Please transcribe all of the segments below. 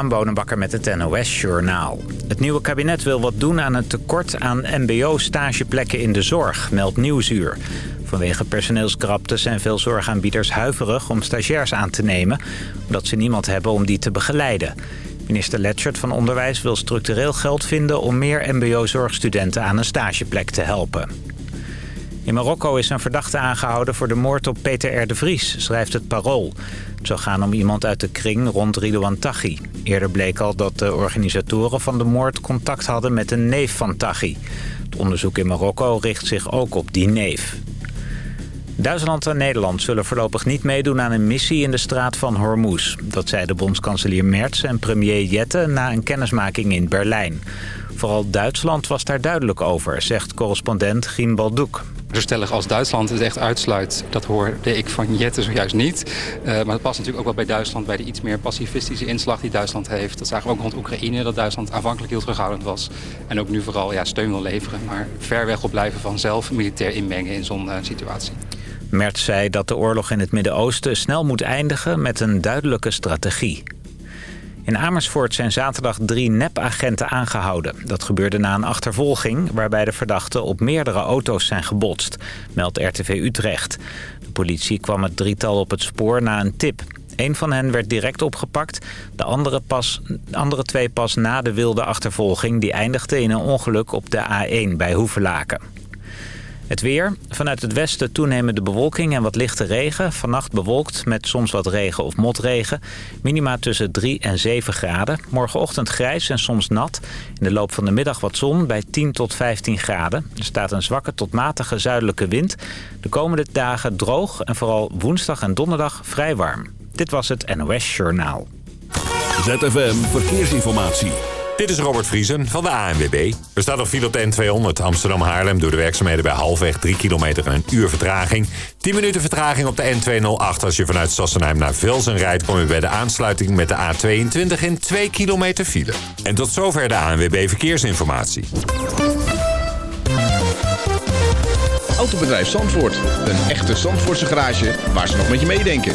Aanbonenbakker met het NOS-journaal. Het nieuwe kabinet wil wat doen aan het tekort aan mbo-stageplekken in de zorg, meldt Nieuwsuur. Vanwege personeelskrapte zijn veel zorgaanbieders huiverig om stagiairs aan te nemen... omdat ze niemand hebben om die te begeleiden. Minister Letchert van Onderwijs wil structureel geld vinden... om meer mbo-zorgstudenten aan een stageplek te helpen. In Marokko is een verdachte aangehouden voor de moord op Peter R. de Vries, schrijft het Parool. Het zou gaan om iemand uit de kring rond Ridouan Taghi. Eerder bleek al dat de organisatoren van de moord contact hadden met een neef van Taghi. Het onderzoek in Marokko richt zich ook op die neef. Duitsland en Nederland zullen voorlopig niet meedoen aan een missie in de straat van Hormuz. Dat zei de bondskanselier Merz en premier Jette na een kennismaking in Berlijn. Vooral Duitsland was daar duidelijk over, zegt correspondent Gien Baldoek. Stellig als Duitsland het echt uitsluit, dat hoorde ik van Jette zojuist niet. Uh, maar dat past natuurlijk ook wel bij Duitsland, bij de iets meer pacifistische inslag die Duitsland heeft. Dat zagen we ook rond Oekraïne, dat Duitsland aanvankelijk heel terughoudend was. En ook nu vooral ja, steun wil leveren, maar ver weg op blijven van zelf militair inmengen in zo'n uh, situatie. Merz zei dat de oorlog in het Midden-Oosten snel moet eindigen met een duidelijke strategie. In Amersfoort zijn zaterdag drie nepagenten aangehouden. Dat gebeurde na een achtervolging waarbij de verdachten op meerdere auto's zijn gebotst, meldt RTV Utrecht. De politie kwam het drietal op het spoor na een tip. Een van hen werd direct opgepakt, de andere, pas, de andere twee pas na de wilde achtervolging... die eindigde in een ongeluk op de A1 bij Hoevelaken. Het weer. Vanuit het westen toenemende bewolking en wat lichte regen. Vannacht bewolkt met soms wat regen of motregen. Minima tussen 3 en 7 graden. Morgenochtend grijs en soms nat. In de loop van de middag wat zon bij 10 tot 15 graden. Er staat een zwakke tot matige zuidelijke wind. De komende dagen droog en vooral woensdag en donderdag vrij warm. Dit was het NOS Journaal. ZFM Verkeersinformatie. Dit is Robert Vriesen van de ANWB. Er staat op file op de N200 Amsterdam-Haarlem... door de werkzaamheden bij halfweg 3 kilometer en een uur vertraging. 10 minuten vertraging op de N208 als je vanuit Sassenheim naar Velsen rijdt... kom je bij de aansluiting met de A22 in 2 kilometer file. En tot zover de ANWB Verkeersinformatie. Autobedrijf Zandvoort. Een echte Zandvoortse garage waar ze nog met je meedenken.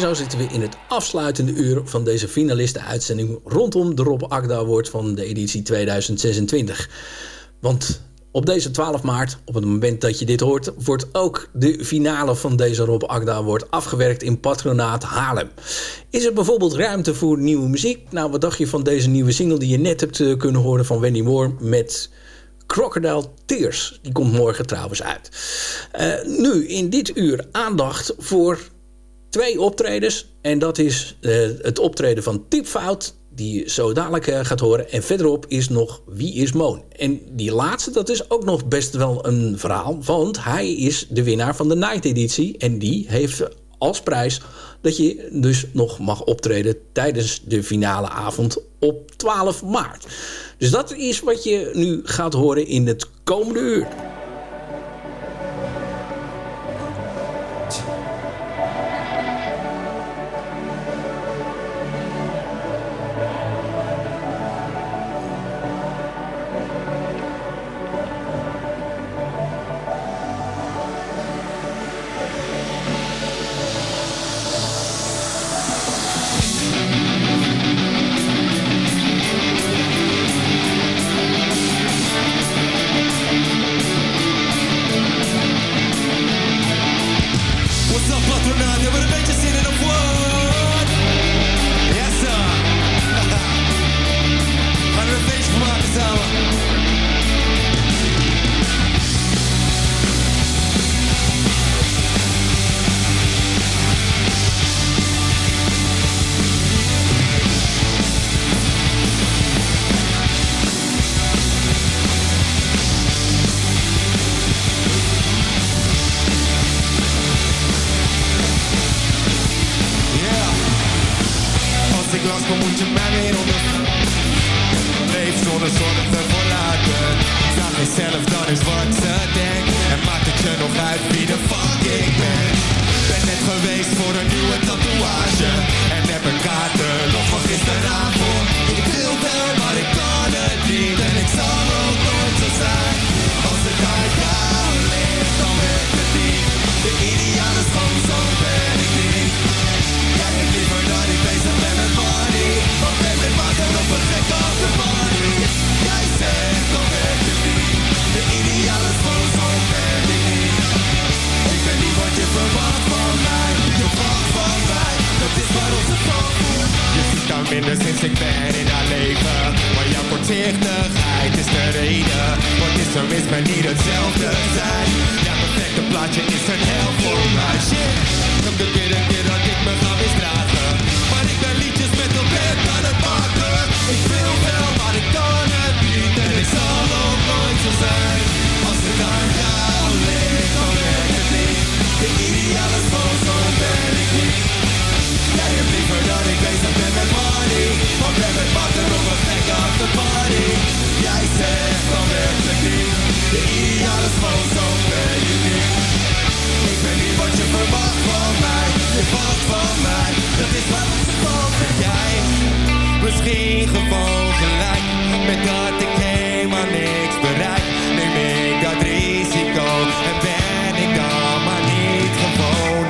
zo zitten we in het afsluitende uur van deze finalisten-uitzending rondom de Rob Agda Award van de editie 2026. Want op deze 12 maart, op het moment dat je dit hoort, wordt ook de finale van deze Rob Agda Award afgewerkt in Patronaat Haarlem. Is er bijvoorbeeld ruimte voor nieuwe muziek? Nou, wat dacht je van deze nieuwe single die je net hebt eh, kunnen horen van Wendy Moore met Crocodile Tears. Die komt morgen trouwens uit. Eh, nu in dit uur aandacht voor twee optredens. En dat is eh, het optreden van Tipfout, die je zo dadelijk eh, gaat horen. En verderop is nog Wie is Moon. En die laatste, dat is ook nog best wel een verhaal. Want hij is de winnaar van de Night editie. En die heeft als prijs dat je dus nog mag optreden tijdens de finale avond op 12 maart. Dus dat is wat je nu gaat horen in het komende uur.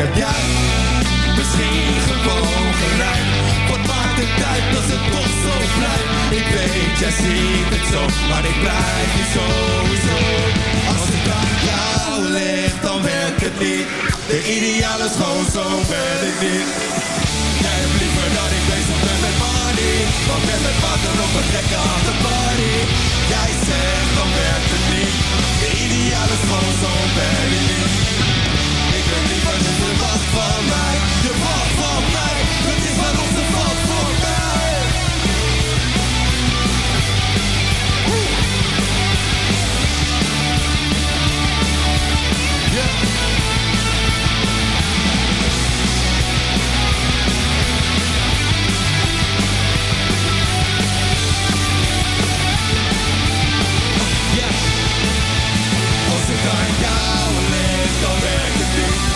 Gewoon jij misschien gewoon gelijk Wat maakt het uit als het toch zo blijft Ik weet, jij ziet het zo Maar ik blijf hier sowieso. Als het aan jou ligt, dan werkt het niet. De ideale schoonzoon ben ik niet. Jij hebt liever dat ik bezig ben met money Want met water op een gekke party. Jij zegt, dan werkt het niet. De ideale schoonzoon ben ik niet. Ik ben niet je verwacht van mij. Je wacht van mij. Het is onze valt voor mij. Als het aan jou ligt, dan werkt niet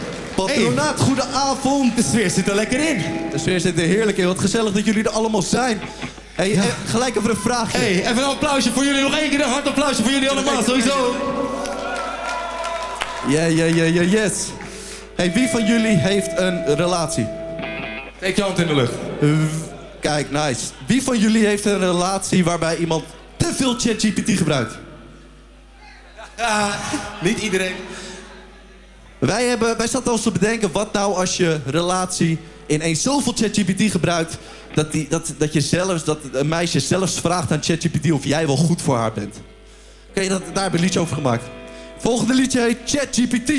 Patronaat, goede avond. De sfeer zit er lekker in. De sfeer zit er heerlijk in. Wat gezellig dat jullie er allemaal zijn. Hey, eh, gelijk even een vraagje. Hey, even een applausje voor jullie. Nog één keer een hard applausje voor jullie allemaal, sowieso. Ja, ja, ja, ja, yes. Hey, wie van jullie heeft een relatie? Steek je hand in de lucht. Kijk, nice. Wie van jullie heeft een relatie waarbij iemand te veel ChatGPT gebruikt? Ja, niet iedereen. Wij, hebben, wij zaten ons te bedenken, wat nou als je relatie ineens zoveel ChatGPT gebruikt... Dat, die, dat, dat, je zelfs, dat een meisje zelfs vraagt aan ChatGPT of jij wel goed voor haar bent. Oké, dat, daar hebben we een liedje over gemaakt. Volgende liedje heet ChatGPT.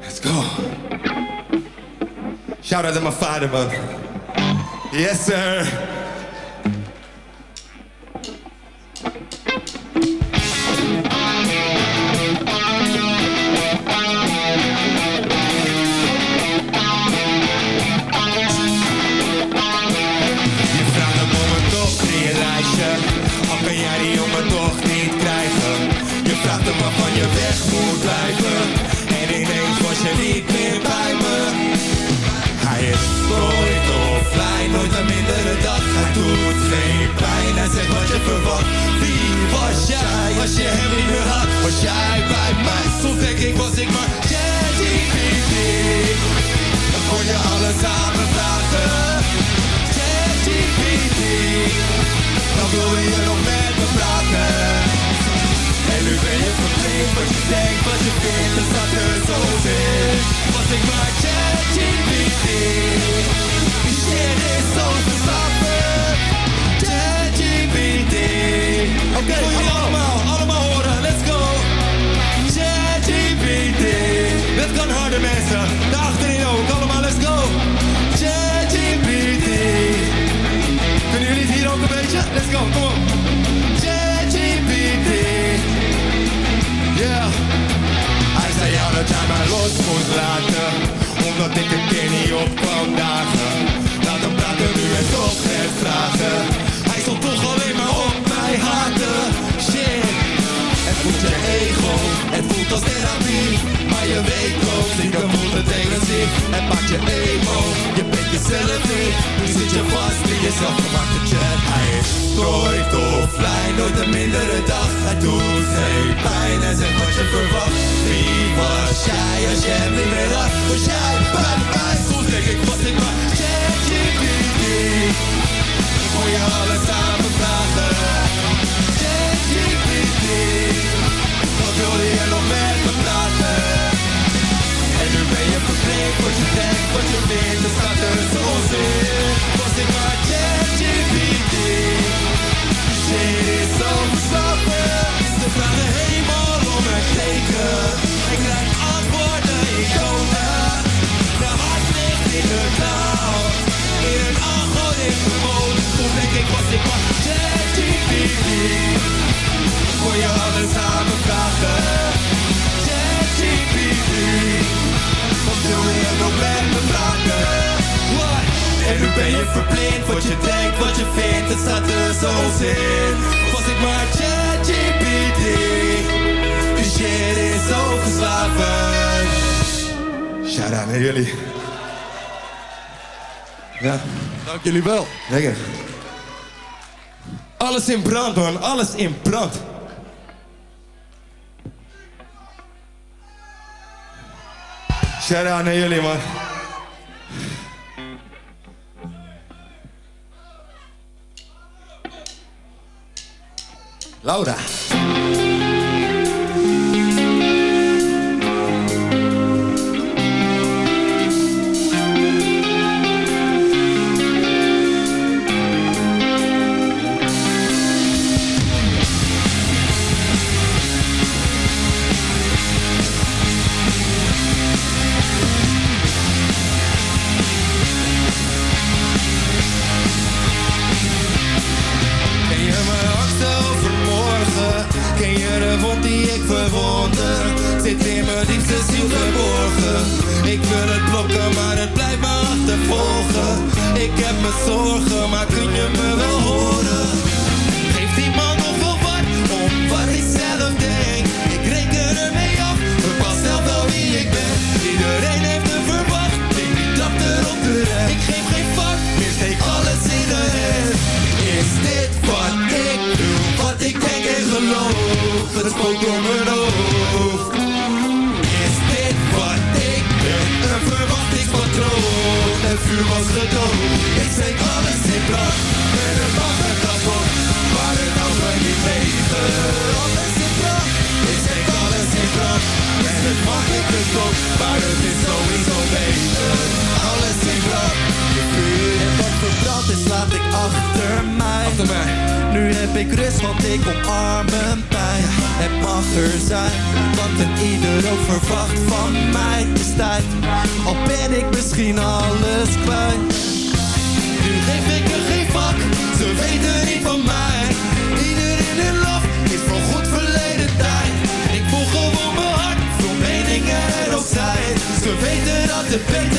Let's go. Shout out aan mijn vader, man. Yes, sir. Doet geen pijn, hij zegt wat je verwacht. Wie was jij als je hem niet meer had? Was jij bij mij? Soms denk ik was ik maar ChatGPT. Dan kon je alles aan me vragen. ChatGPT. Dan wil je nog met me praten. En nu ben je verplicht wat je denkt, wat je vindt, het staat er zo in. Was ik maar ChatGPT. Die shit is zo verslappen. Oké, allemaal, allemaal horen, let's go. ChatGPT. Dat kan harder mensen, daar achterin ook, allemaal let's go. ChatGPT. Kunnen jullie het hier ook een beetje? Let's go, kom op. ChatGPT. Yeah. Hij zei jou dat jij mij los moest laten Omdat ik een keer niet op kwam dagen je emo Je bent jezelf niet. Nu zit je vast in jezelf gemaakte chat Hij is nooit offline Nooit een mindere dag. Hij doet geen pijn En zegt wat je verwacht. Wie was jij als je hem niet meer had Was jij bij mij? Soms denk ik was ik maar ChatGPT Voor je alles aan me vragen? ChatGPT Wat wilde je nog met verplicht wat je denkt, wat je vindt Het staat er zo in Was ik maar ChatGPT Shit is zo verslappen Ze vragen helemaal om een teken Ik krijg antwoorden in code De hart ligt in de cloud In een algoritme-modus Toen denk ik was ik maar ChatGPT Voor je alles aan me vragen nu ben je verblind, wat je denkt, wat je vindt, het staat er zo in. Was ik maar ChatGPT, die shit is zo verslavend. Shout out naar jullie. Ja, Dank jullie wel. lekker. Alles in brand, man, alles in brand. Shout out naar jullie, man. Laura.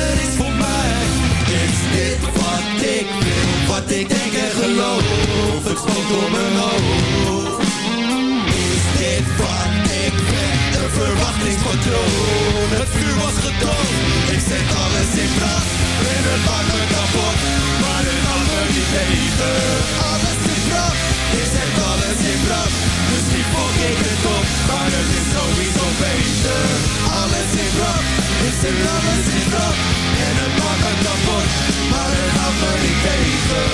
Beter is voor mij. Is dit wat ik wil, wat ik denk en geloof? Het spookt door mijn hoofd. Is dit wat ik ben, een verwachtingspatroon? Het vuur was gedood, ik zet alles in brand. En het me kapot, maar het me niet tegen. Alles in brand, ik zet alles in brand. Misschien fok ik het op, maar het is sowieso beter. Ik zet alles in brand. En het maakt me kapot, maar het houdt me niet tegen.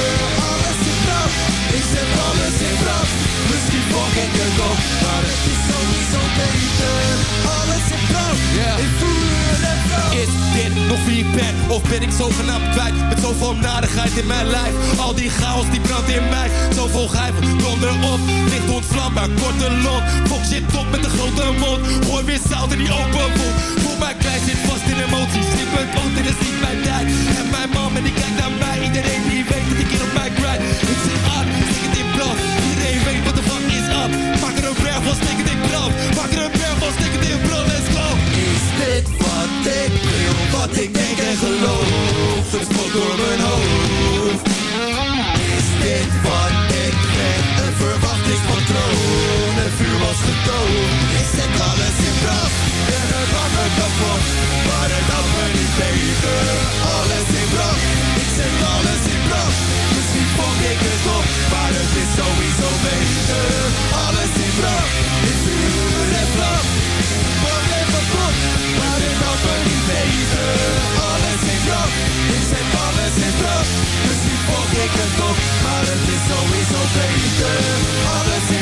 Alles in brand, ik zet alles in brand. Misschien fok ik het op, maar het is sowieso beter. Alles in brand, ik voel het brand. Is dit nog wie ik ben? Of ben ik zogenaamd kwijt? Met zoveel nadigheid in mijn lijf Al die chaos die brandt in mij Zoveel gijven, donder op Licht ontvlambaar, korte lont Fok shit op met een grote mond Gooi weer zout in die open wond Mij klein, zit vast in emoties. Schip mijn boot, dit is niet mijn tijd. En mijn man en die kijkt naar mij. Iedereen die weet dat ik hier op mijn grind. Ik zit aan, stik het in brand. Iedereen weet wat de fuck is up Maak er een berg van, stik het in brand. Maak er een berg van, stik het in brand. Let's go. Is dit wat ik wil, wat ik denk en geloof? Het door mijn hoofd. Is dit wat ik ben, een verwachtingspatroon? Het vuur was gedood, kapot, maar het houdt me niet tegen. Alles in brand, ik zet alles in brand. Misschien fok ik het op, maar het is sowieso beter. Alles in brand, ik vuur en vlam. Word even kapot, maar het houdt me niet tegen. Alles in brand, ik zet alles in brand. Misschien fok ik het op, maar het is sowieso beter. Alles in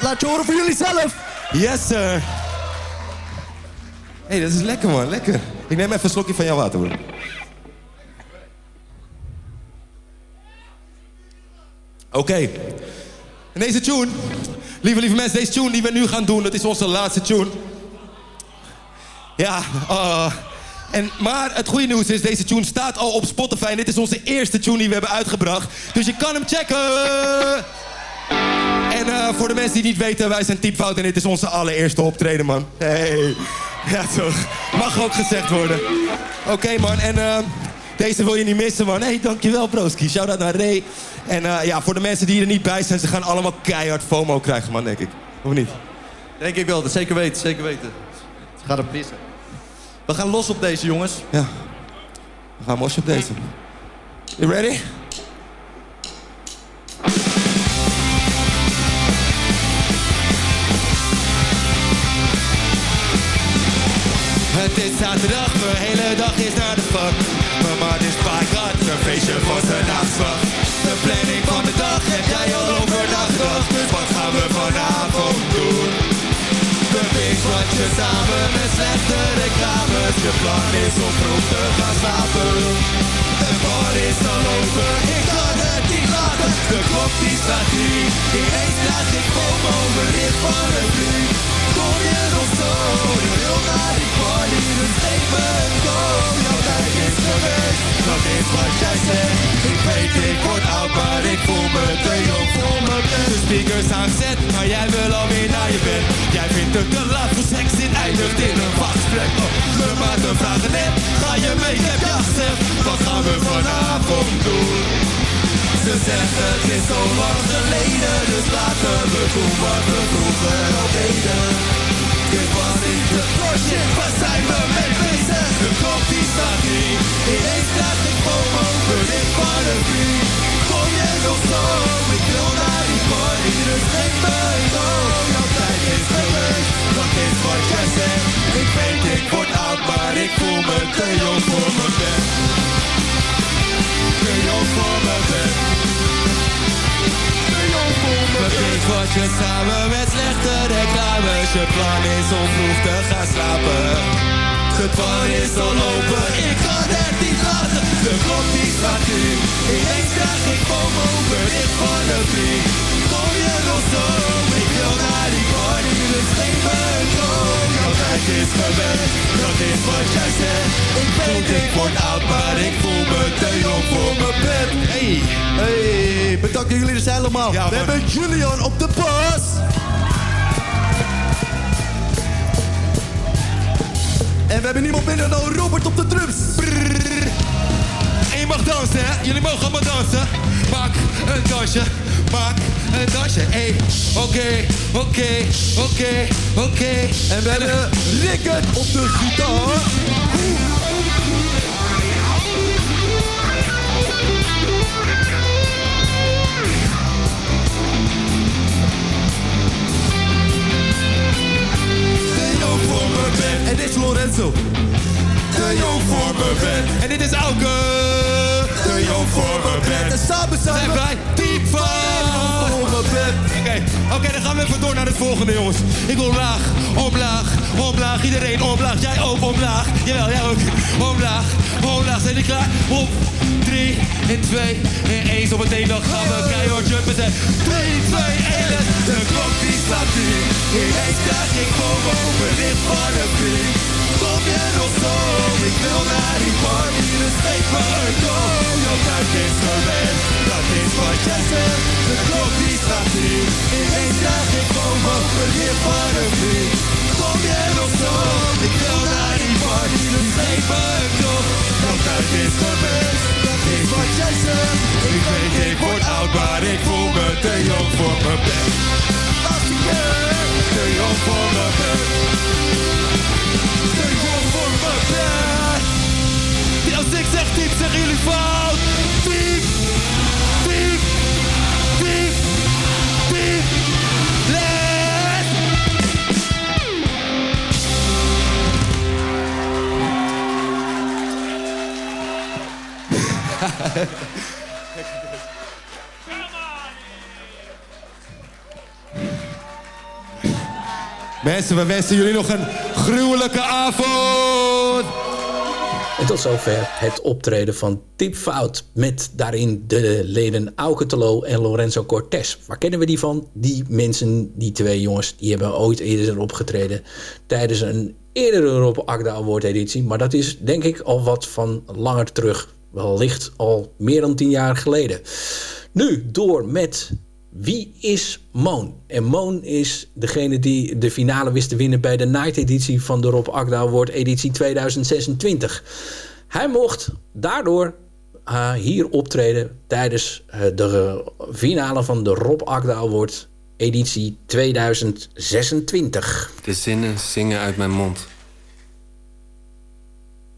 laat je horen voor jullie zelf. Yes, sir. hey, dat is lekker, man. Lekker. Ik neem even een slokje van jouw water, broer. Oké. En deze tune, lieve, lieve mensen, deze tune die we nu gaan doen, dat is onze laatste tune. Ja, eh, en, maar het goede nieuws is, deze tune staat al op Spotify. Dit is onze eerste tune die we hebben uitgebracht. Dus je kan hem checken. En eh, voor de mensen die niet weten, wij zijn Typfout en dit is onze allereerste optreden, man. Hey. Ja, toch. Mag ook gezegd worden. Oké, man. En eh, deze wil je niet missen, man. Hey, dankjewel, broski. Shout-out naar Ray. En eh, ja, voor de mensen die er niet bij zijn, ze gaan allemaal keihard FOMO krijgen, man, denk ik. Of niet? Denk ik wel, dat zeker weten, zeker weten. Ze gaat er pissen. We gaan los op deze jongens. Ja. We gaan mosje op deze. You ready? het is zaterdag, mijn hele dag is naar de vak. Mijn maat is vaak had een feestje voor zijn naamsdag. De planning van de dag heb jij al overdag. Dus wat gaan we vanavond doen? We je samen met de reclames, je plan is om vroeg te gaan slapen. De bar is al over, ik kan de klok die slaat drie, ineens krijg ik FOMO, bericht van een vriend. Kom je nog zo, je wil naar die party, dus geef me. Jouw tijd is geweest, dat is wat jij zegt. Ik weet, ik word oud, maar ik voel me te jong voor me bed. De speakers aangezet, maar jij wil alweer naar je bed. Jij vindt het te laat voor seks, dit eindigt in een wachtgesprek. Oh, de maten vragen net, ga je mee, ik heb ja gezegd. Wat gaan we vanavond doen? Ze zeggen het is zo lang geleden, dus laten we doen wat we vroeger al deden. Dit was niet de shit, waar zijn we mee bezig? De klok die staat niet, ineens krijg ik FOMO, bericht van een vriend. Kom je nog zo, ik wil naar die party, dus geef me een go. Jouw tijd is geweest, dat is wat jij zegt. Ik weet ik word oud, maar ik voel me te jong voor mijn bed. Te jong je samen met slechte reclames. Je plan is om vroeg te gaan slapen. Het is al open, ik kan het niet laten. De klok die slaat nu, ineens krijg ik FOMO, bericht van een vriend. Kom je nog zo, ik wil naar die party, dus geef me een go. Jouw tijd is geweest, dat is wat jij zegt. Ik weet ik word oud, maar ik voel me te jong voor bedankt jullie dus helemaal. Ja, We man. hebben Julian op de bas. En we hebben niemand minder dan Robert op de drums. En je mag dansen, hè? Jullie mogen allemaal dansen. Maak een dansje, maak een dansje. Hey, oké, oké, oké, oké. En we hebben Rickert op de gitaar. Lorenzo. te jong voor mijn bed. En dit is Auke. Te jong voor mijn En bed. samen zijn wij diep van. Oké, dan gaan we even door naar het volgende, jongens. Ik wil omlaag, omlaag, omlaag. Iedereen omlaag. Jij ook omlaag. Jawel, jij ook. Omlaag, omlaag. Zijn jullie klaar? Op 3, in 2, in 1. Zometeen dan gaan we keihard jumpen. Zijn 3, 2, 1. De klok die slaat nu. Ineens krijg ik FOMO, bericht van een vriend. Ik wil naar die party, dus geef me een go. Jouw is geweest, dat is wat jij. De klok die slaat nu. Ineens ik een vriend. Wil naar die party, dus geef me een go. Jouw is geweest, dat is wat jij. Ik weet ik word oud, maar ik voel me te jong voor mijn bed. Te jong voor mijn bed. Fout. Diep, diep, diep, diep. Let. Mensen, we wensen jullie nog een gruwelijke avond. En tot zover het optreden van Tip Fout. Met daarin de leden Auke Telo en Lorenzo Cortés. Waar kennen we die van? Die mensen, die twee jongens, die hebben ooit eerder opgetreden. Tijdens een eerdere Rob Agda Award editie. Maar dat is denk ik al wat van langer terug. Wellicht al meer dan tien jaar geleden. Nu door met wie is Moon? En Moon is degene die de finale wist te winnen bij de night editie van de Rob Agda Award editie 2026. Hij mocht daardoor eh, hier optreden tijdens eh, de finale van de Rob Agda Award editie 2026. De zinnen zingen uit mijn mond.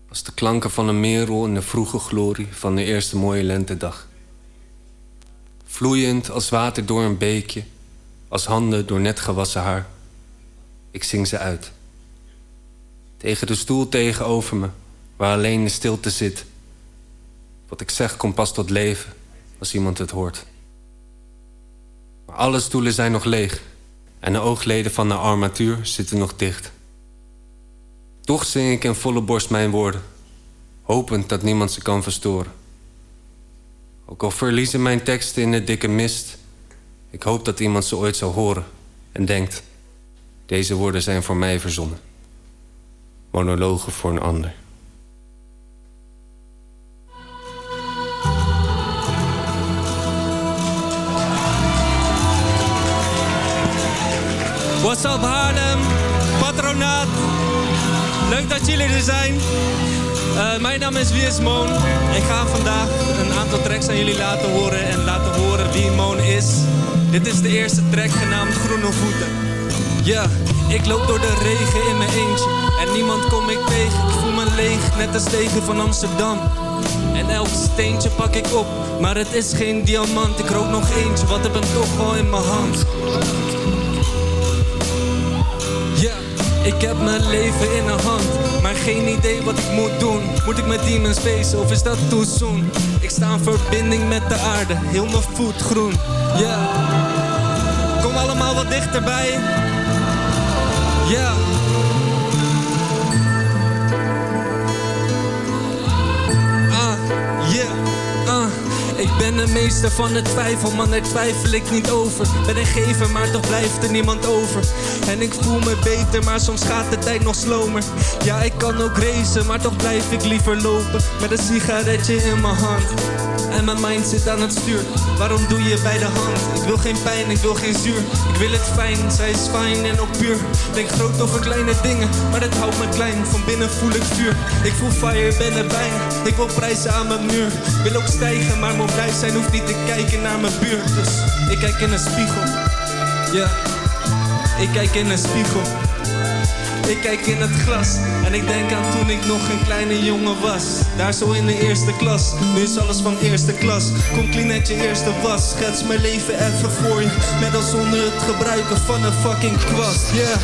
Als de klanken van een merel in de vroege glorie van de eerste mooie lentedag. Vloeiend als water door een beekje, als handen door net gewassen haar. Ik zing ze uit. Tegen de stoel tegenover me, waar alleen de stilte zit. Wat ik zeg komt pas tot leven als iemand het hoort. Maar alle stoelen zijn nog leeg en de oogleden van de armatuur zitten nog dicht. Toch zing ik in volle borst mijn woorden, hopend dat niemand ze kan verstoren. Ook al verliezen mijn teksten in de dikke mist, ik hoop dat iemand ze ooit zal horen en denkt: deze woorden zijn voor mij verzonnen. Monologen voor een ander. What's up Haarlem, patronaat. Leuk dat jullie er zijn. Eh, mijn naam is Wie is Moon. Ik ga vandaag een aantal tracks aan jullie laten horen en laten horen wie Moon is. Dit is de eerste track genaamd Groene Voeten. Ja, ik loop door de regen in mijn eentje en niemand kom ik tegen. Ik voel me leeg, net als tegen van Amsterdam. En elk steentje pak ik op, maar het is geen diamant. Ik rook nog eentje, wat heb hem toch al in mijn hand. Ja, ik heb mijn leven in een hand, geen idee wat ik moet doen. Moet ik met demons feesten of is dat too soon? Ik sta in verbinding met de aarde, heel mijn voet groen. Ja, kom allemaal wat dichterbij. Ja. Ik ben de meester van het twijfel, man, daar twijfel ik niet over. Ben een gever, maar toch blijft er niemand over. En ik voel me beter, maar soms gaat de tijd nog slomer. Ja, ik kan ook racen, maar toch blijf ik liever lopen. Met een sigaretje in mijn hand. En mijn mind zit aan het stuur. Waarom doe je bij de hand? Ik wil geen pijn, ik wil geen zuur. Ik wil het fijn, zij is fijn en ook puur. Denk groot over kleine dingen, maar het houdt me klein. Van binnen voel ik vuur. Ik voel fire, ben er bijna. Ik wil prijzen aan mijn muur. Wil ook stijgen, maar moet blij zijn, hoeft niet te kijken naar mijn buurt. Dus ik kijk in een spiegel. Ja, ik kijk in een spiegel. Ik kijk in het glas en ik denk aan toen ik nog een kleine jongen was. Daar zo in de eerste klas, nu is alles van eerste klas. Kom clean uit je eerste was, schets mijn leven even voor je. Met als zonder het gebruiken van een fucking kwast, yeah.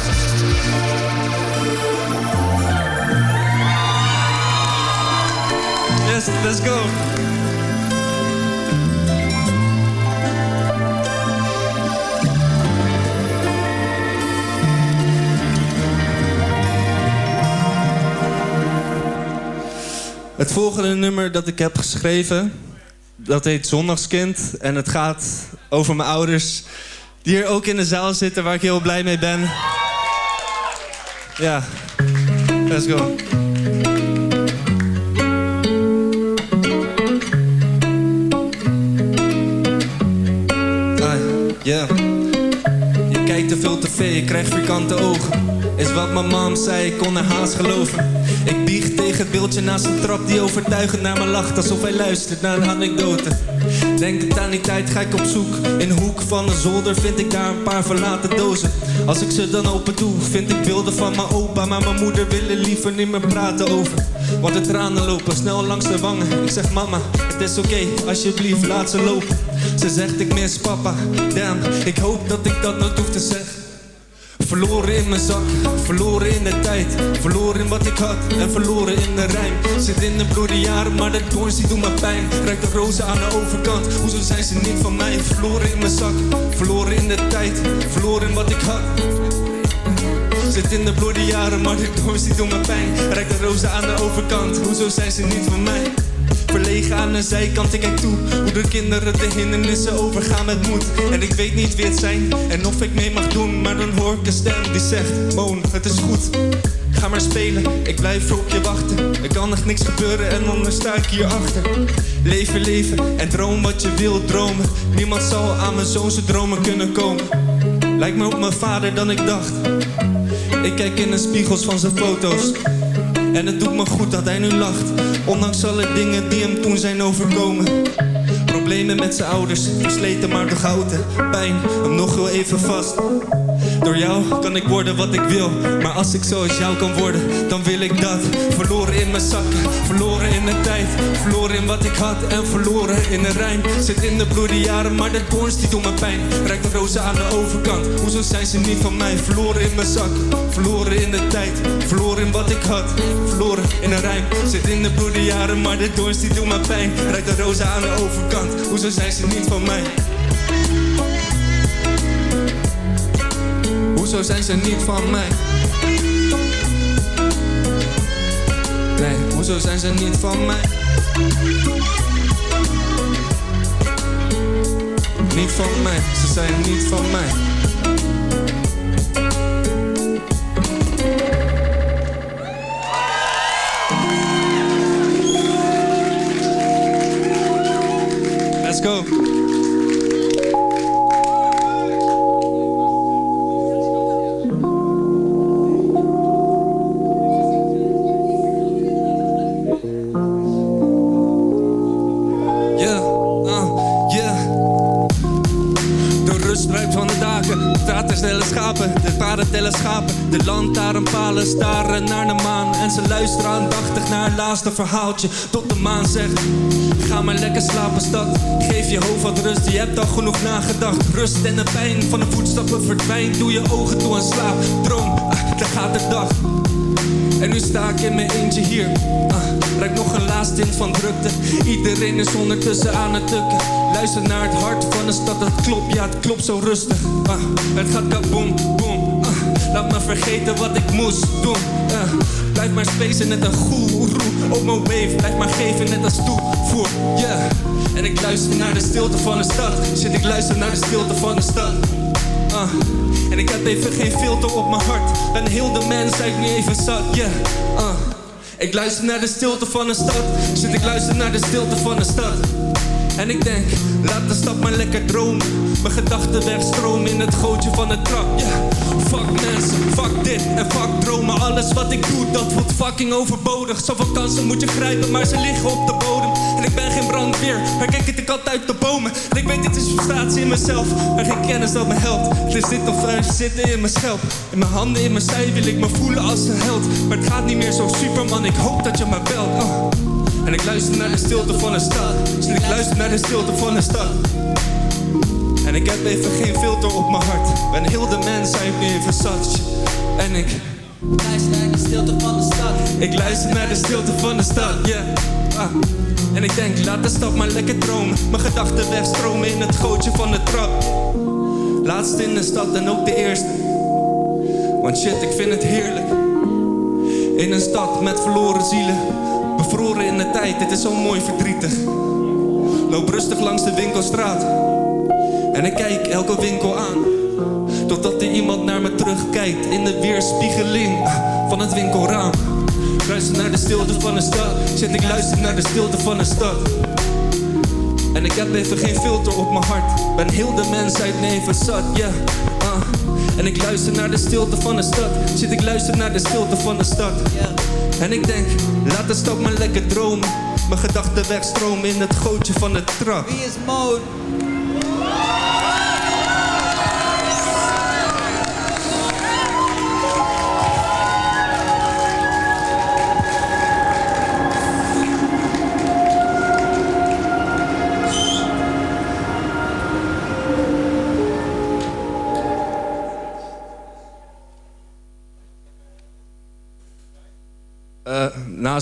Yes, let's go. Het volgende nummer dat ik heb geschreven, dat heet Zondagskind. En het gaat over mijn ouders, die hier ook in de zaal zitten, waar ik heel blij mee ben. Ja, let's go. Ah, ja. Je kijkt te veel tv, je krijgt vierkante ogen. Is wat mijn mam zei, ik kon haar haast geloven. Ik bieg tegen het beeldje naast een trap die overtuigend naar me lacht. Alsof hij luistert naar een anekdote. Denk het aan die tijd ga ik op zoek. In de hoek van een zolder vind ik daar een paar verlaten dozen. Als ik ze dan open doe, vind ik beelden van mijn opa. Maar mijn moeder wil er liever niet meer praten over. Want de tranen lopen snel langs de wangen. Ik zeg mama, het is oké, alsjeblieft laat ze lopen. Ze zegt ik mis papa, damn, ik hoop dat ik dat nooit hoef te zeggen. Verloren in mijn zak, verloren in de tijd. Verloren in wat ik had en verloren in de rijm. Zit in de bloede jaren, maar de doorns die doen me pijn. Ruik de rozen aan de overkant, hoezo zijn ze niet van mij? Verloren in mijn zak, verloren in de tijd. Verloren in wat ik had. Zit in de bloede jaren, maar de doorns die doen me pijn. Ruik de rozen aan de overkant, hoezo zijn ze niet van mij? Verlegen aan de zijkant, ik kijk toe Hoe de kinderen de hindernissen overgaan met moed. En ik weet niet wie het zijn en of ik mee mag doen Maar dan hoor ik een stem die zegt Moon, het is goed. Ga maar spelen, ik blijf op je wachten. Er kan echt niks gebeuren en dan sta ik hier achter. Leven, leven en droom wat je wilt dromen. Niemand zal aan mijn zoon zijn dromen kunnen komen. Lijkt me op mijn vader dan ik dacht. Ik kijk in de spiegels van zijn foto's. En het doet me goed dat hij nu lacht Ondanks alle dingen die hem toen zijn overkomen. Problemen met zijn ouders, versleten maar door gouden Pijn, hem nog heel even vast Door jou kan ik worden wat ik wil. Maar als ik zoals jou kan worden, dan wil ik dat. Verloren in mijn zakken, verloren in de tijd. Verloren in wat ik had en verloren in de rijm Zit in de bloede jaren, maar de doorns die doen me pijn. Rijk de rozen aan de overkant, hoezo zijn ze niet van mij? Verloren in mijn zak, verloren in de tijd. Verloren in wat ik had, verloren in een rijm Zit in de bloede jaren, maar de doorns die doen me pijn. Rijk de rozen aan de overkant, hoezo zijn ze niet van mij Hoezo zijn ze niet van mij Hoezo zijn ze niet van mij? Niet van mij, ze zijn niet van mij. Let's go. Lantaarnpalen staren naar de maan en ze luisteren aandachtig naar het laatste verhaaltje. Tot de maan zegt, ga maar lekker slapen stad. Geef je hoofd wat rust, je hebt al genoeg nagedacht. Rust en de pijn van de voetstappen verdwijnt. Doe je ogen toe en slaap, droom, ah, daar gaat de dag. En nu sta ik in mijn eentje hier. Ah, nog een laatst tint van drukte. Iedereen is ondertussen aan het tukken. Luister naar het hart van de stad, het klopt, ja, het klopt zo rustig. Ah, het gaat kaboom, boom. Laat me vergeten wat ik moest doen. Ah, blijf maar spacen net een goeroe. Op mijn wave, blijf maar geven net als toevoer. Yeah. En ik luister naar de stilte van de stad. Shit, ik luister naar de stilte van de stad. Ah, en ik heb even geen filter op mijn hart. Ben heel de mens, ik nu even zat, yeah. Ah, ik luister naar de stilte van de stad. Zit ik luister naar de stilte van de stad. En ik denk, laat de stad maar lekker dromen. Mijn gedachten wegstromen in het gootje van de trap. Yeah. Fuck mensen, fuck dit en fuck dromen. Alles wat ik doe, dat voelt fucking overbodig. Zoveel kansen moet je grijpen, maar ze liggen op de bodem. En ik ben geen brandweer, maar kijk het ik kat uit de bomen. En ik weet, dit is frustratie in mezelf. Maar geen kennis dat me helpt. Het is dit of vuist zitten in mijn schelp. In mijn handen, in mijn zij wil ik me voelen als een held. Maar het gaat niet meer zo superman, ik hoop dat je me belt. Oh. En ik luister naar de stilte van de stad. Dus ik luister naar de stilte van de stad. En ik heb even geen filter op mijn hart. Ben heel de mensheid nu even zat. En ik luister naar de stilte van de stad. Ik luister naar de stilte van de stad, yeah. Ah. En ik denk, laat de stad maar lekker dromen. Mijn gedachten wegstromen in het gootje van de trap. Laatst in de stad en ook de eerste. Want shit, ik vind het heerlijk. In een stad met verloren zielen. Bevroren in de tijd, dit is zo mooi verdrietig. Loop rustig langs de winkelstraat. En ik kijk elke winkel aan. Totdat er iemand naar me terugkijkt. In de weerspiegeling van het winkelraam. Luister naar de stilte van de stad. Zit ik luister naar de stilte van de stad. En ik heb even geen filter op mijn hart. Ben heel de mensheid neven zat, ja. ah. En ik luister naar de stilte van de stad. Zit ik luister naar de stilte van de stad. En ik denk, laat de stad maar lekker dromen. Mijn gedachten wegstromen in het gootje van de trap. Wie is Mode?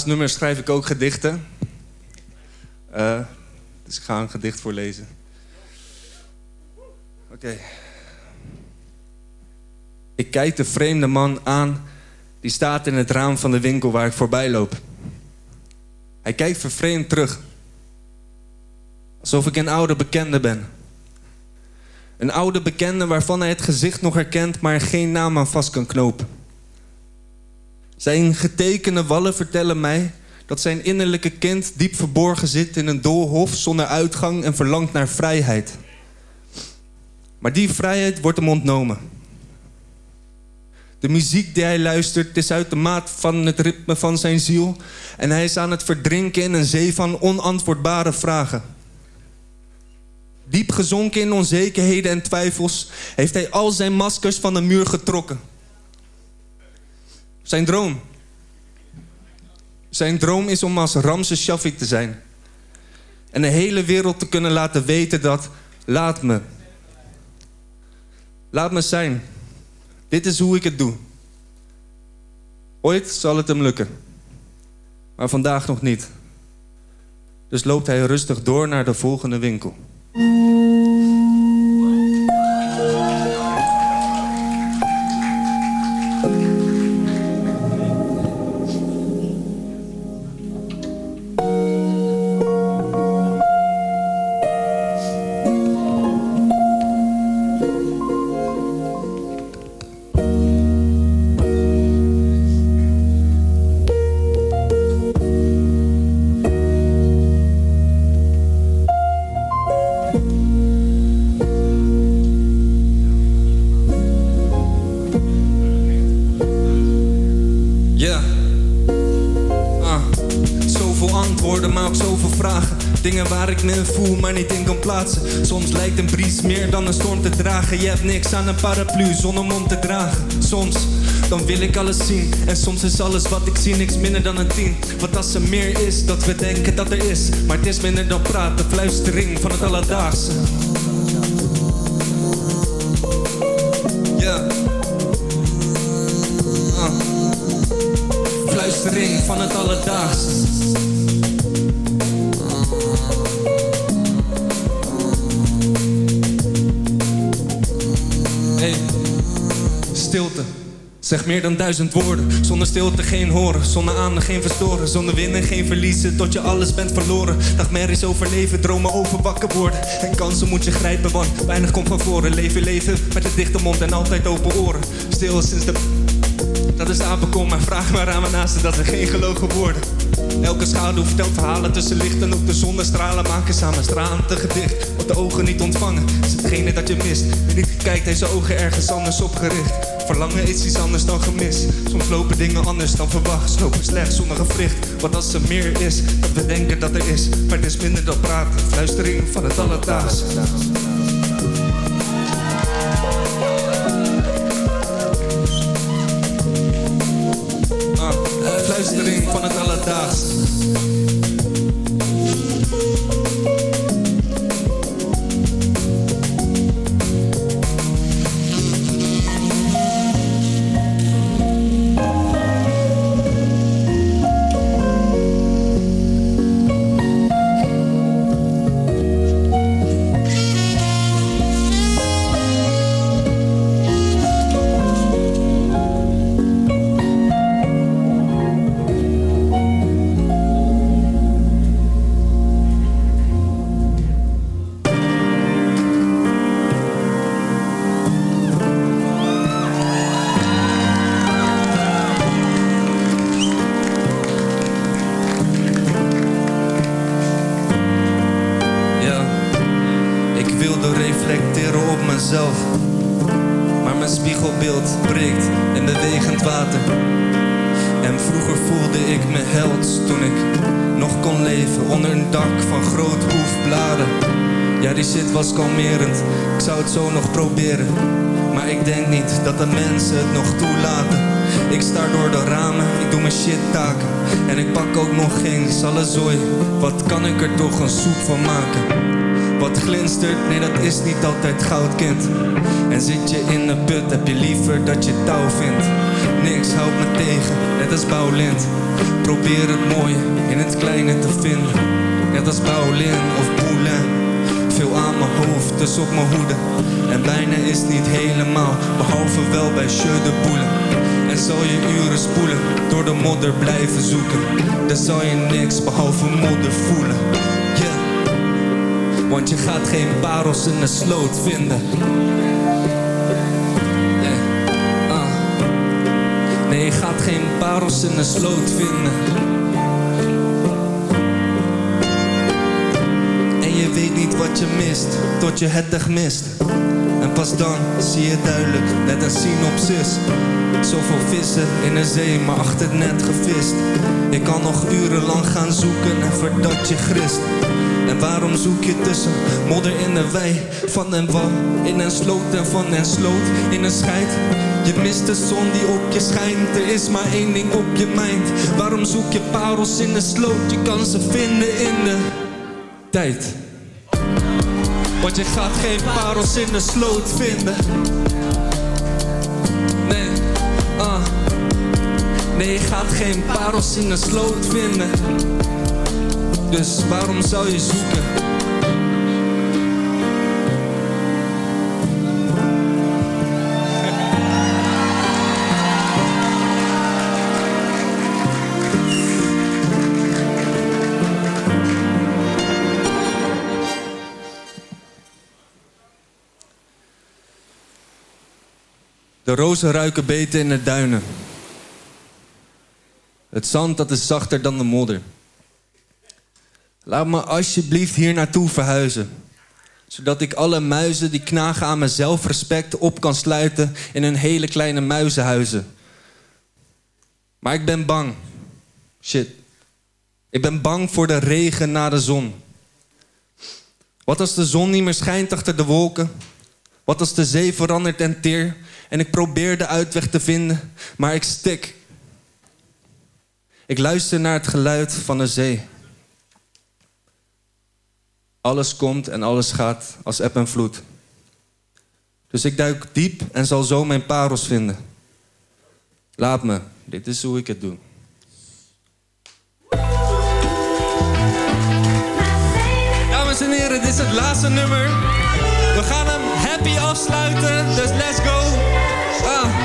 Naast nummers schrijf ik ook gedichten. Eh, dus ik ga een gedicht voorlezen. Oké. Ik kijk de vreemde man aan die staat in het raam van de winkel waar ik voorbij loop. Hij kijkt vervreemd terug. Alsof ik een oude bekende ben. Een oude bekende waarvan hij het gezicht nog herkent, maar geen naam aan vast kan knopen. Zijn getekende wallen vertellen mij dat zijn innerlijke kind diep verborgen zit in een doolhof zonder uitgang en verlangt naar vrijheid. Maar die vrijheid wordt hem ontnomen. De muziek die hij luistert is uit de maat van het ritme van zijn ziel en hij is aan het verdrinken in een zee van onantwoordbare vragen. Diep gezonken in onzekerheden en twijfels heeft hij al zijn maskers van de muur getrokken. Zijn droom. Zijn droom is om als Ramses Shafik te zijn. En de hele wereld te kunnen laten weten dat... Laat me. Laat me zijn. Dit is hoe ik het doe. Ooit zal het hem lukken. Maar vandaag nog niet. Dus loopt hij rustig door naar de volgende winkel. Je hebt niks aan een paraplu zonder mond te dragen. Soms, dan wil ik alles zien. En soms is alles wat ik zie niks minder dan een tien. Wat als er meer is, dat we denken dat er is. Maar het is minder dan praten, fluistering van het alledaagse. Meer dan duizend woorden. Zonder stilte geen horen. Zonder aandacht geen verstoren. Zonder winnen geen verliezen. Tot je alles bent verloren. Nachtmerries overleven. Dromen over wakker worden. En kansen moet je grijpen. Want weinig komt van voren. Leven, leven. Met een dichte mond en altijd open oren. Stil sinds de... Dat is apenkom. Maar vraag maar aan mijn naasten. Dat er geen gelogen worden. Elke schaduw vertelt verhalen tussen licht en ook de zonnestralen maken samen stralend een gedicht. Wat de ogen niet ontvangen, is hetgene dat je mist. Wie niet kijkt, heeft zijn ogen ergens anders opgericht. Verlangen is iets anders dan gemis. Soms lopen dingen anders dan verwacht. Lopen slecht zonder gewricht. Wat als er meer is, dat we denken dat er is. Maar het is minder dan praten, fluistering van het alledaagse. Nog geen zooi. Wat kan ik er toch een soep van maken? Wat glinstert, nee dat is niet altijd goud kind En zit je in de put, heb je liever dat je touw vindt. Niks houdt me tegen, net als bouwlint Probeer het mooie in het kleine te vinden. Net als bouwlin of boulin. Veel aan mijn hoofd, dus op mijn hoede. En bijna is niet helemaal, behalve wel bij Jeu de Boule en zal je uren spoelen, door de modder blijven zoeken Dan zal je niks behalve modder voelen Yeah. Want je gaat geen parels in de sloot vinden. Ah. nee je gaat geen parels in de sloot vinden. En je weet niet wat je mist, tot je het echt mist. En pas dan zie je duidelijk, net als synopsis. Zoveel vissen in de zee, maar achter het net gevist. Ik kan nog urenlang gaan zoeken en voordat je grist. En waarom zoek je tussen modder in de wei? Van en wal, in een sloot en van en sloot. In een scheid Je mist de zon die op je schijnt. Er is maar één ding op je mind. Waarom zoek je parels in de sloot? Je kan ze vinden in de tijd. Want je gaat geen parels in de sloot vinden Nee, je gaat geen parels in de sloot vinden dus waarom zou je zoeken? De rozen ruiken beter in de duinen. Het zand dat is zachter dan de modder. Laat me alsjeblieft hier naartoe verhuizen. Zodat ik alle muizen die knagen aan mijn zelfrespect op kan sluiten in hun hele kleine muizenhuizen. Maar ik ben bang. Shit. Ik ben bang voor de regen na de zon. Wat als de zon niet meer schijnt achter de wolken? Wat als de zee verandert en teer? En ik probeer de uitweg te vinden, maar ik stik. Ik luister naar het geluid van de zee. Alles komt en alles gaat als eb en vloed. Dus ik duik diep en zal zo mijn parels vinden. Laat me, dit is hoe ik het doe. Dames en heren, dit is het laatste nummer. We gaan hem happy afsluiten, dus let's go. Ah.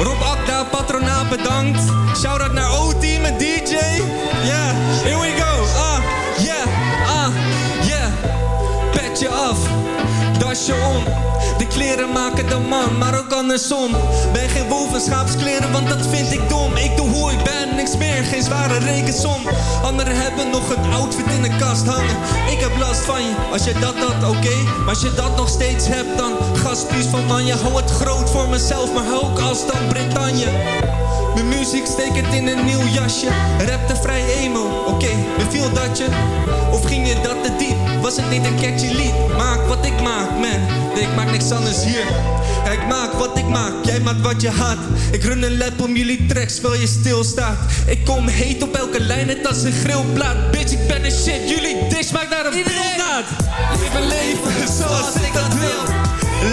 Rob Akda, patronaat bedankt. Shout-out naar O-Team en DJ. Yeah, here we go. Ah, yeah, ah, yeah. Petje af, De kleren maken de man, maar ook andersom. Ben geen wolvenschaapskleren, want dat vind ik dom. Ik doe hoe ik ben, niks meer, geen zware rekensom. Anderen hebben nog een outfit in de kast hangen. Ik heb last van je, als je dat had, oké. Maar als je dat nog steeds hebt, dan gaspies van man. Je hou het groot voor mezelf, maar ook als dan Bretagne. Mijn muziek steek het in een nieuw jasje. Rapte vrij emo, oké, beviel dat je? Of ging je dat te diep? Was het niet een catchy lied? Maak wat ik maak, man. Nee, ik maak niks anders hier. Ik maak wat ik maak, jij maakt wat je haat. Ik run een lap om jullie tracks, terwijl je stilstaat. Ik kom heet op elke lijn, net als een grillplaat. Bitch, ik ben een shit, jullie dish maakt naar een bilnaad. Leef mijn leven zoals ik dat wil.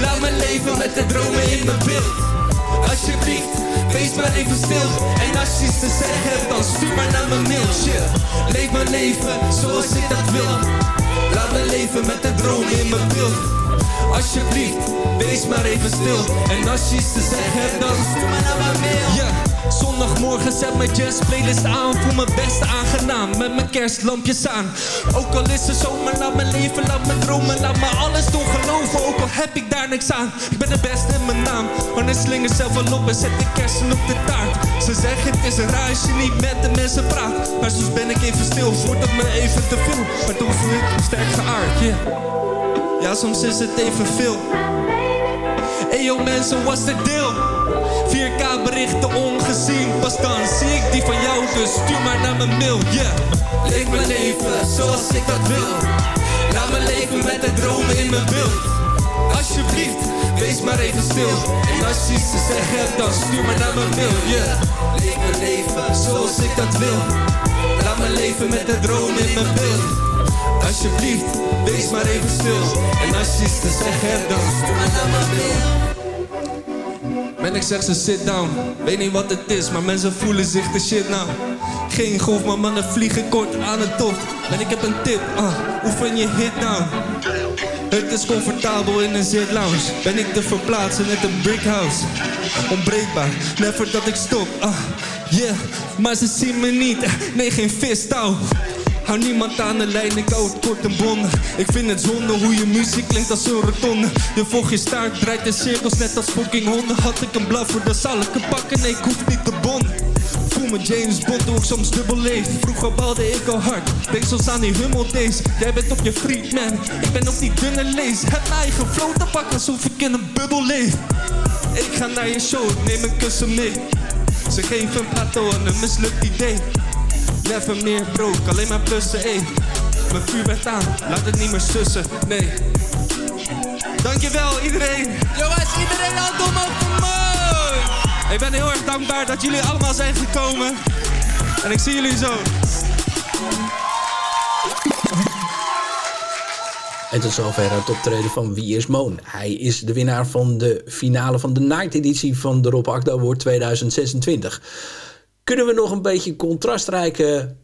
Laat me leven met de dromen in mijn beeld. Alsjeblieft, wees maar even stil. En als je iets te zeggen hebt, dan stuur maar naar mijn mailtje. Leef mijn leven zoals ik dat wil. Laat me leven met de droom in mijn beeld. Alsjeblieft, wees maar even stil. En als je iets te zeggen hebt, dan stuur maar naar mijn mail. Zondagmorgen zet mijn jazz playlist aan. Voel me best aangenaam, met mijn kerstlampjes aan. Ook al is het zomer, laat me leven, laat me dromen. Laat me alles doen geloven, ook al heb ik daar niks aan. Ik ben de beste in mijn naam, maar een slinger zelf al op en zet de kersen op de taart. Ze zeggen het is raar als je niet met de mensen praat. Maar soms ben ik even stil, wordt het me even te veel. Maar toen voel ik me sterk geaard, yeah. Ja, soms is het even veel. Hey yo mensen, what's the deal? 4K berichten ongezien, pas dan zie ik die van jou, dus stuur maar naar mijn mail, yeah. Leef mijn leven zoals ik dat wil. Laat me leven met de dromen in mijn beeld. Alsjeblieft, wees maar even stil. En als je iets te zeggen hebt, dan stuur maar naar mijn mail, yeah. Leef mijn leven zoals ik dat wil. Laat me leven met de droom in mijn beeld. Alsjeblieft, wees maar even stil. En als je iets te zeggen dan stuur maar mijn mail. Man, ik zeg ze sit down. Weet niet wat het is, maar mensen voelen zich de shit nou. Geen golf, maar mannen vliegen kort aan het top. En ik heb een tip, ah, oefen je hit down. Het is comfortabel in een zit lounge. Ben ik te verplaatsen met een brick house. Onbreekbaar, never dat ik stop, ah, yeah. Maar ze zien me niet, nee geen vistouw. Hou niemand aan de lijn, ik hou het kort en bondig. Ik vind het zonde hoe je muziek klinkt als een rotonde. Je volgt je staart, draait in cirkels net als fucking honden. Had ik een blaffer, dan zal ik hem pakken, nee ik hoef niet te bonden. Voel me James Bond, hoe ik soms dubbel leef. Vroeger balde ik al hard, denk soms aan die hummel days. Jij bent op je friet man, ik ben op die dunne lees. Heb mijn eigen flow te pakken alsof ik in een bubbel leef. Ik ga naar je show, neem een kussen mee. Ze geven een plateau en een mislukt idee. Never meer broke, alleen maar plussen, ey. Mijn vuur werd aan, laat het niet meer sussen, nee. Dankjewel iedereen. Jongens, iedereen aan dom op. Ik ben heel erg dankbaar dat jullie allemaal zijn gekomen. En ik zie jullie zo. En tot zover het optreden van Wie is Moon. Hij is de winnaar van de finale van de night editie van de Rob Akda Award 2026. Kunnen we nog een beetje contrastrijke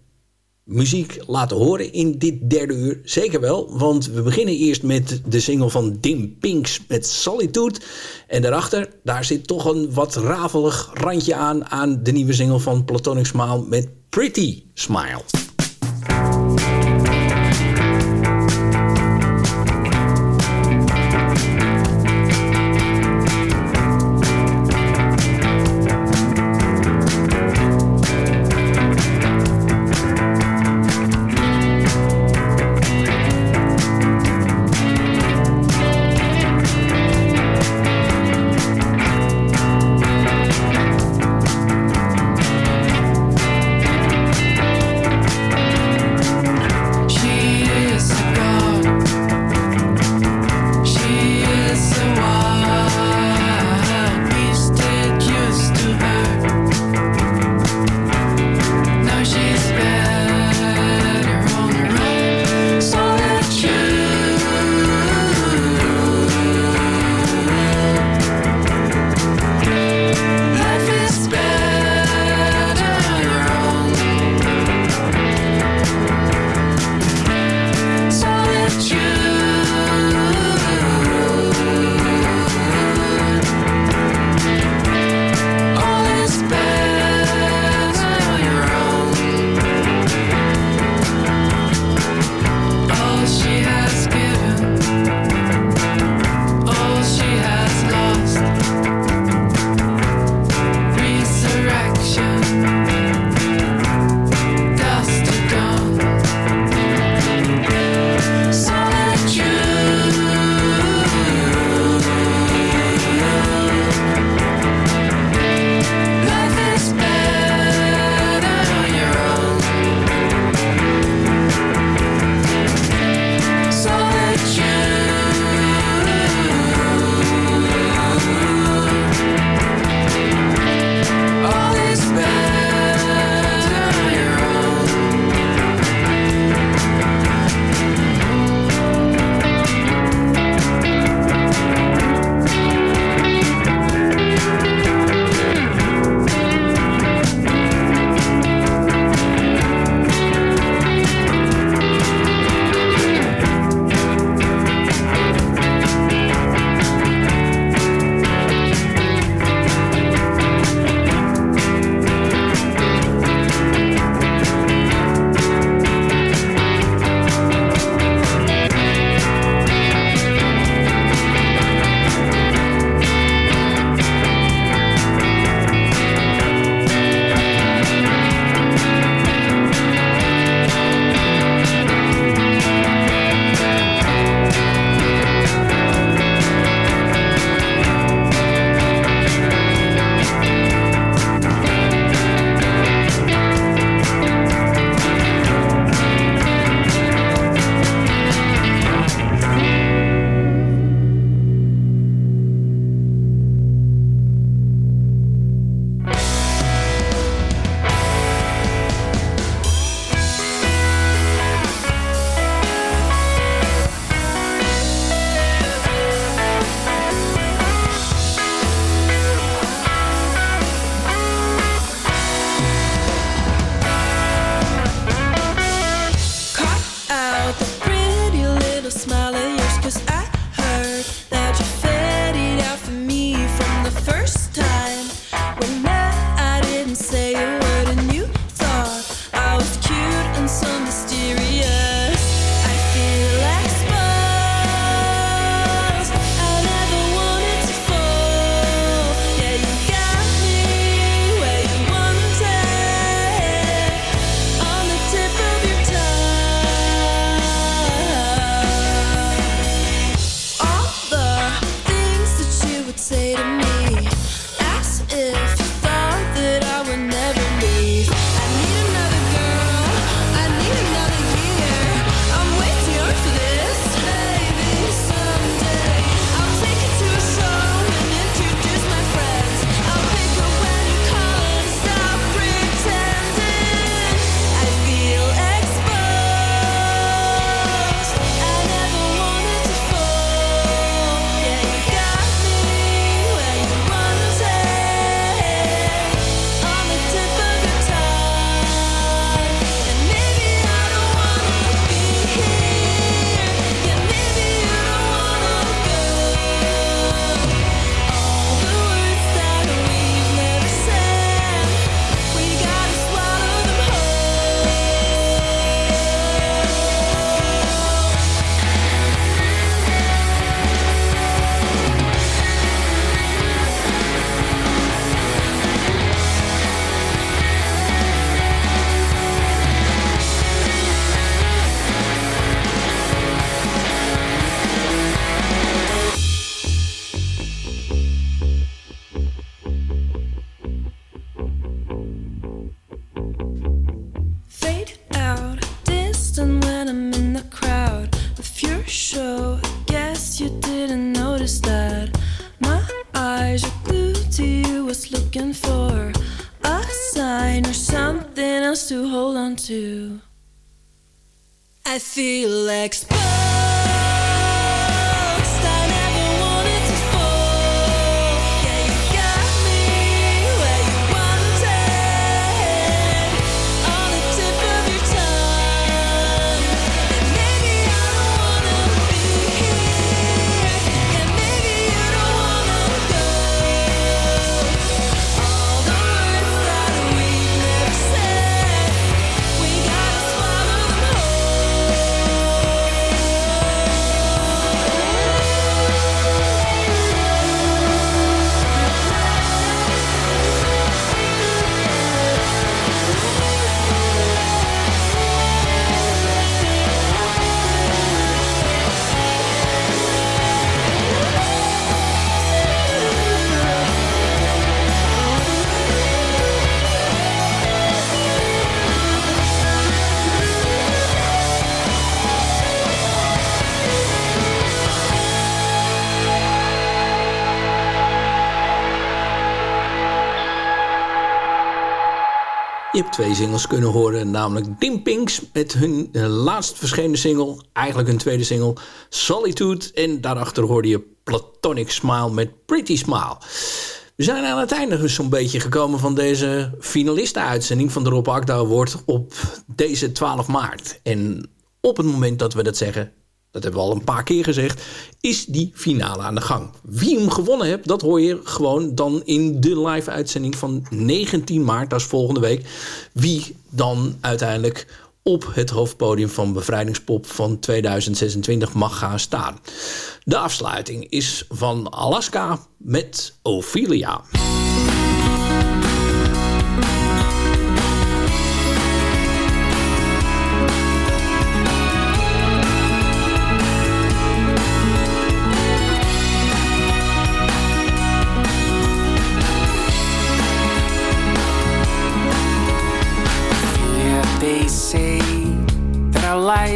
muziek laten horen in dit derde uur? Zeker wel, want we beginnen eerst met de single van Dim Pinks met Solitude. En daarachter, daar zit toch een wat rafelig randje aan... aan de nieuwe single van Platonic Smile met Pretty Smile. Je twee singles kunnen horen, namelijk Dimpings met hun eh, laatst verschenen single, eigenlijk hun tweede single, Solitude. En daarachter hoorde je Platonic Smile met Pretty Smile. We zijn aan het einde dus zo'n beetje gekomen van deze finalistenuitzending van de Rob Akda Award op deze 12 maart. En op het moment dat we dat zeggen, dat hebben we al een paar keer gezegd, is die finale aan de gang. Wie hem gewonnen hebt, dat hoor je gewoon dan in de live uitzending van 19 maart, dat is volgende week. Wie dan uiteindelijk op het hoofdpodium van Bevrijdingspop van 2026 mag gaan staan. De afsluiting is van Alaska met Ophelia.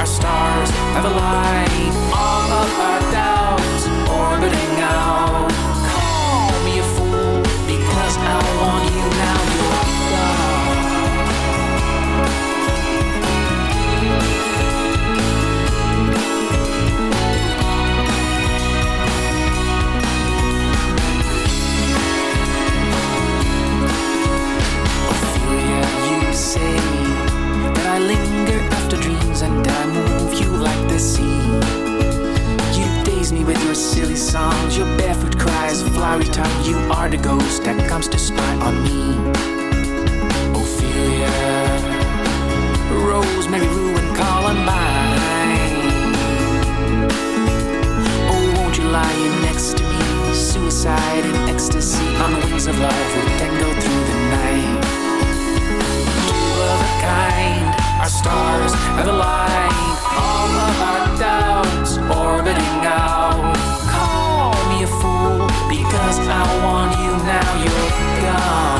our stars have a light. All of our doubts orbiting sea. You daze me with your silly songs, your barefoot cries, flowery talk. You are the ghost that comes to spy on me. Ophelia, Rosemary, Rue, and Columbine. Oh, won't you lie next to me? Suicide and ecstasy on wings of love will tango through the night. Two of a kind, our stars have aligned downs orbiting out. Call me a fool because I want you now. You're gone.